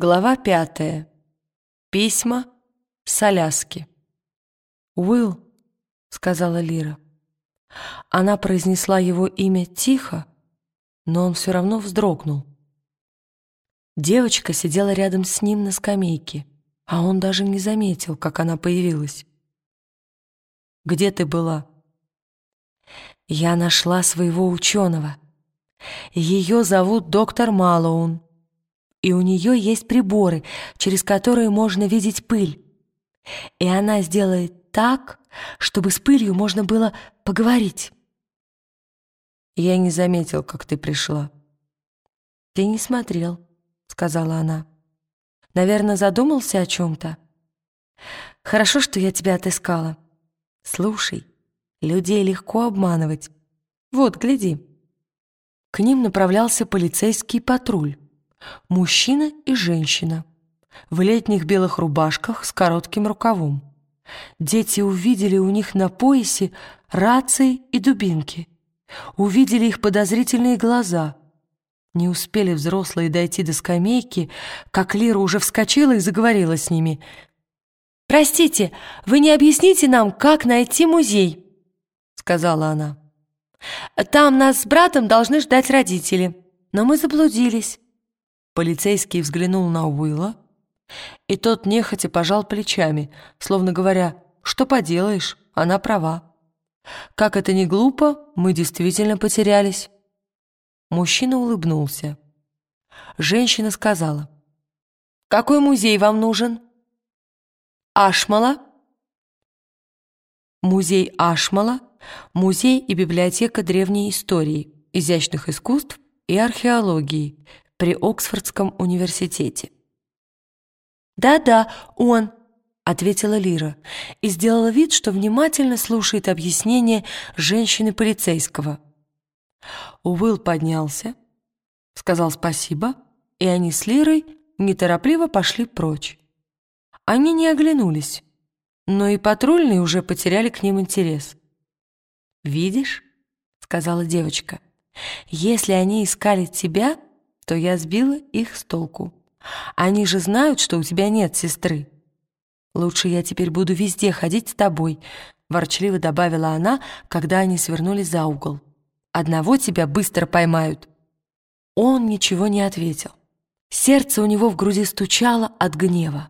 Глава пятая. Письма с Аляски. «Уилл», — сказала Лира. Она произнесла его имя тихо, но он все равно вздрогнул. Девочка сидела рядом с ним на скамейке, а он даже не заметил, как она появилась. «Где ты была?» «Я нашла своего ученого. Ее зовут доктор Малоун и у нее есть приборы, через которые можно видеть пыль. И она сделает так, чтобы с пылью можно было поговорить. Я не заметил, как ты пришла. Ты не смотрел, сказала она. Наверное, задумался о чем-то. Хорошо, что я тебя отыскала. Слушай, людей легко обманывать. Вот, гляди. К ним направлялся полицейский патруль мужчина и женщина, в летних белых рубашках с коротким рукавом. Дети увидели у них на поясе рации и дубинки. Увидели их подозрительные глаза. Не успели взрослые дойти до скамейки, как Лира уже вскочила и заговорила с ними. «Простите, вы не объясните нам, как найти музей?» — сказала она. «Там нас с братом должны ждать родители, но мы заблудились». Полицейский взглянул на Уилла, и тот нехотя пожал плечами, словно говоря, что поделаешь, она права. Как это не глупо, мы действительно потерялись. Мужчина улыбнулся. Женщина сказала, «Какой музей вам нужен?» «Ашмала?» Музей Ашмала – музей и библиотека древней истории, изящных искусств и археологии, при Оксфордском университете. «Да-да, он», — ответила Лира и сделала вид, что внимательно слушает объяснение женщины-полицейского. Уилл поднялся, сказал спасибо, и они с Лирой неторопливо пошли прочь. Они не оглянулись, но и патрульные уже потеряли к ним интерес. «Видишь?» — сказала девочка. «Если они искали тебя, то я сбила их с толку. Они же знают, что у тебя нет сестры. Лучше я теперь буду везде ходить с тобой, ворчливо добавила она, когда они свернули за угол. Одного тебя быстро поймают. Он ничего не ответил. Сердце у него в груди стучало от гнева.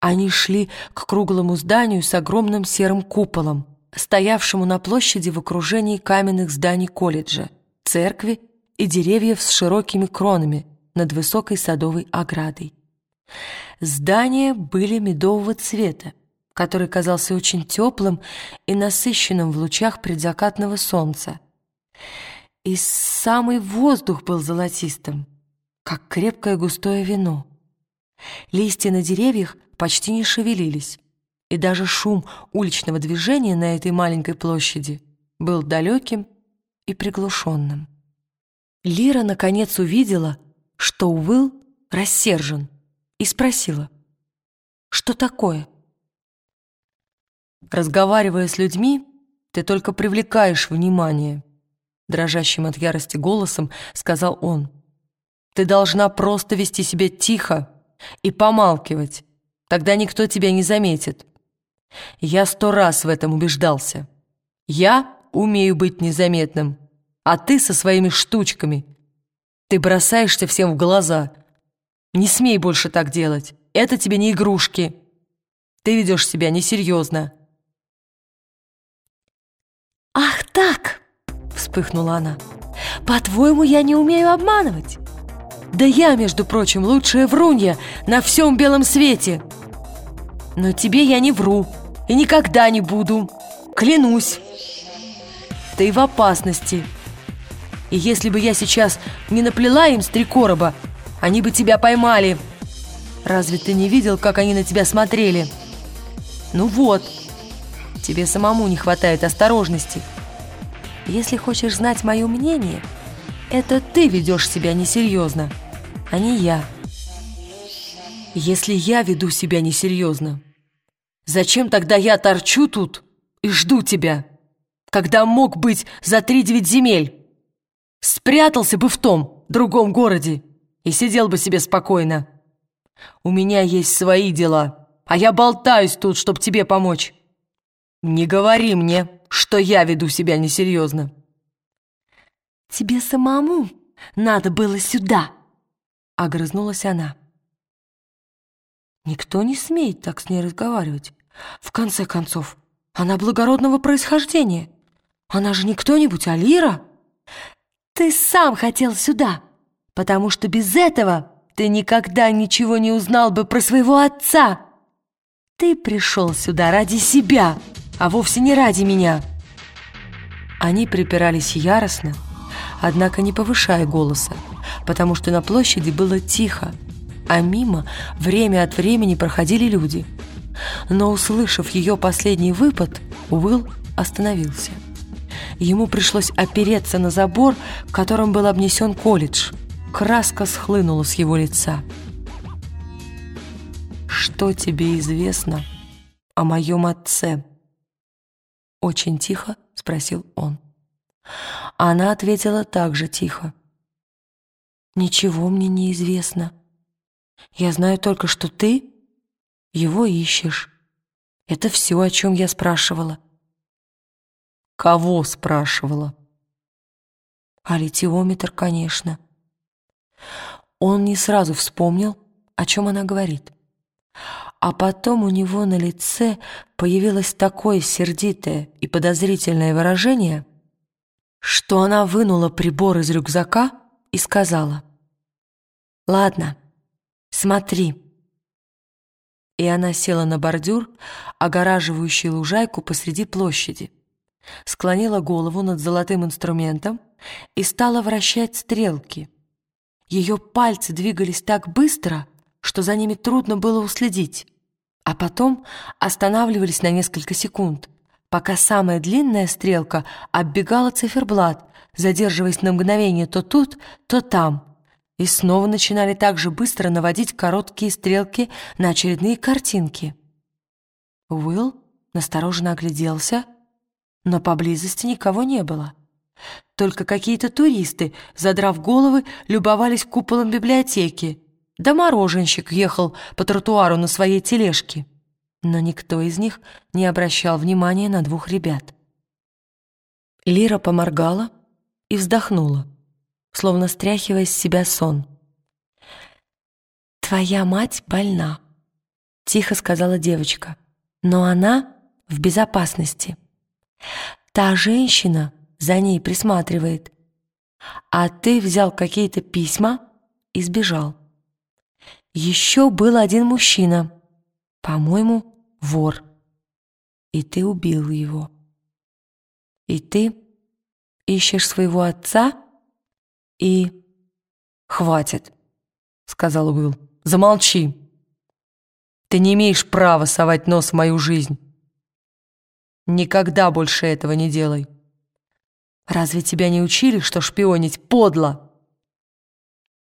Они шли к круглому зданию с огромным серым куполом, стоявшему на площади в окружении каменных зданий колледжа, церкви и деревьев с широкими кронами над высокой садовой оградой. Здания были медового цвета, который казался очень теплым и насыщенным в лучах предзакатного солнца. И самый воздух был золотистым, как крепкое густое вино. Листья на деревьях почти не шевелились, и даже шум уличного движения на этой маленькой площади был далеким и приглушенным. Лира наконец увидела, что Уилл рассержен, и спросила, «Что такое?» «Разговаривая с людьми, ты только привлекаешь внимание», дрожащим от ярости голосом сказал он. «Ты должна просто вести себя тихо и помалкивать, тогда никто тебя не заметит. Я сто раз в этом убеждался. Я умею быть незаметным» а ты со своими штучками. Ты бросаешься всем в глаза. Не смей больше так делать. Это тебе не игрушки. Ты ведешь себя несерьезно. «Ах так!» — вспыхнула она. «По-твоему, я не умею обманывать?» «Да я, между прочим, лучшая врунья на всем белом свете!» «Но тебе я не вру и никогда не буду, клянусь!» «Ты в опасности!» И если бы я сейчас не наплела им с три короба, они бы тебя поймали. Разве ты не видел, как они на тебя смотрели? Ну вот, тебе самому не хватает осторожности. Если хочешь знать мое мнение, это ты ведешь себя несерьезно, а не я. Если я веду себя несерьезно, зачем тогда я торчу тут и жду тебя, когда мог быть за три девять земель? Спрятался бы в том, другом городе и сидел бы себе спокойно. У меня есть свои дела, а я болтаюсь тут, чтобы тебе помочь. Не говори мне, что я веду себя несерьезно. Тебе самому надо было сюда, — огрызнулась она. Никто не смеет так с ней разговаривать. В конце концов, она благородного происхождения. Она же не кто-нибудь, а Лира. Ты сам хотел сюда, потому что без этого ты никогда ничего не узнал бы про своего отца. Ты пришел сюда ради себя, а вовсе не ради меня. Они припирались яростно, однако не повышая голоса, потому что на площади было тихо, а мимо время от времени проходили люди. Но, услышав ее последний выпад, Уилл остановился. Ему пришлось опереться на забор, которым был обнесен колледж. Краска схлынула с его лица. «Что тебе известно о моем отце?» Очень тихо спросил он. Она ответила так же тихо. «Ничего мне не известно. Я знаю только, что ты его ищешь. Это все, о чем я спрашивала». «Кого спрашивала?» «А литиометр, конечно». Он не сразу вспомнил, о чем она говорит. А потом у него на лице появилось такое сердитое и подозрительное выражение — что она вынула прибор из рюкзака и сказала «Ладно, смотри». И она села на бордюр, огораживающий лужайку посреди площади, склонила голову над золотым инструментом и стала вращать стрелки. Ее пальцы двигались так быстро, что за ними трудно было уследить, а потом останавливались на несколько секунд — пока самая длинная стрелка оббегала циферблат, задерживаясь на мгновение то тут, то там, и снова начинали так же быстро наводить короткие стрелки на очередные картинки. Уилл настороженно огляделся, но поблизости никого не было. Только какие-то туристы, задрав головы, любовались куполом библиотеки, да мороженщик ехал по тротуару на своей тележке но никто из них не обращал внимания на двух ребят. Лира поморгала и вздохнула, словно стряхивая с себя сон. «Твоя мать больна», — тихо сказала девочка, «но она в безопасности. Та женщина за ней присматривает, а ты взял какие-то письма и сбежал. Еще был один мужчина, по-моему, вор, и ты убил его. И ты ищешь своего отца и... «Хватит», — сказал Уилл. «Замолчи. Ты не имеешь права совать нос в мою жизнь. Никогда больше этого не делай. Разве тебя не учили, что шпионить подло?»